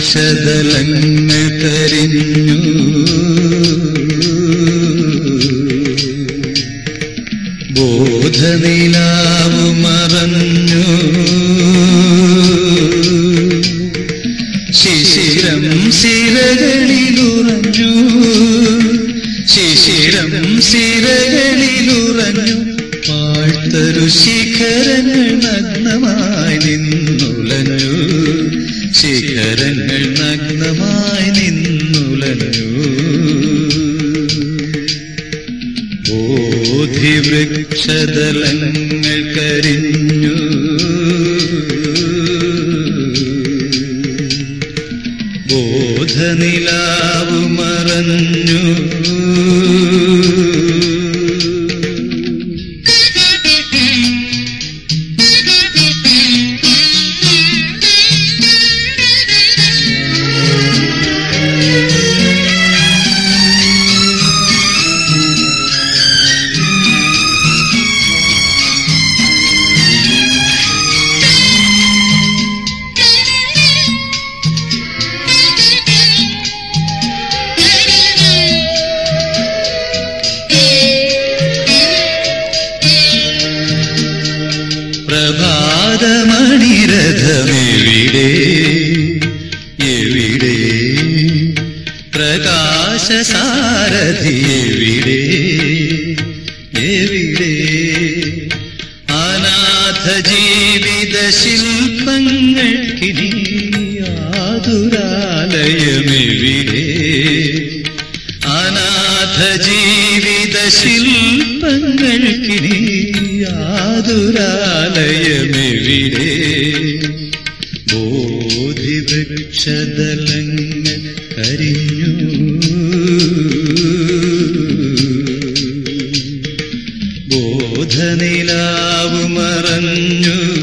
ബോധിവൃക്ഷതലങ്ങ തരിഞ്ഞു ബോധനിലാവു പാഴ്ത്തരു ശിഖരങ്ങൾ നഗ്നമായി നിന്നുലഞ്ഞു. ശിഖരങ്ങൾ നഗ്നമായി നിന്നുലഞ്ഞു. ബോധിവൃക്ഷതലങ്ങൾ കരിഞ്ഞു. ബോധനിലാവു മറഞ്ഞു. പ്രഭാതമണിരഥമെവിടെ? എവിടെ? പ്രകാശസാരഥി എവിടെ? എവിടെ? അനാഥ ജീവിത ശില്പങ്ങൾക്കിനി ആതുരാലയമെവിടെ അനാഥ ജീവിത ശില്പങ്ങൾക്കിനി യാതൊരാലയമെവിടെ? ബോധിവൃക്ഷതലങ്ങൾ കരിഞ്ഞു. ബോധനിലാവ് മറഞ്ഞു.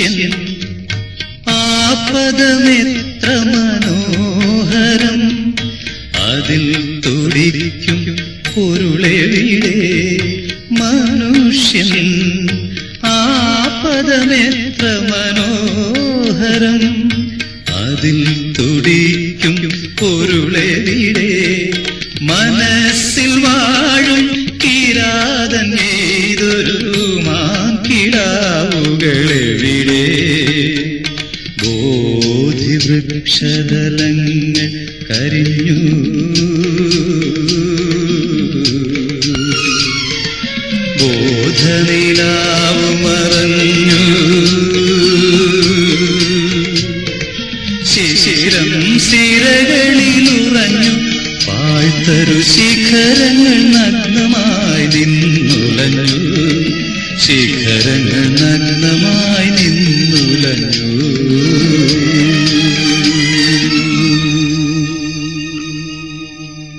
മനുഷ്യൻ ആ മനോഹരം അതിൽ തുടിക്കും പൊരുളെവിടെ മനുഷ്യൻ ആ മനോഹരം അതിൽ തുടിക്കും പൊരുളെവിടെ മനസ്സിൽ വാഴും ബോധിവൃക്ഷതലങ്ങൾ കരിഞ്ഞു. ബോധനിലാവ് മറഞ്ഞു. ശിശിരം സിരകളിലുറഞ്ഞു. പാഴ്ത്തരു ശിഖരങ്ങൾ നഗ്നമായി നിന്നുലഞ്ഞു. ശിഖരങ്ങൾ നഗ്നമായി നിന്നുലഞ്ഞു.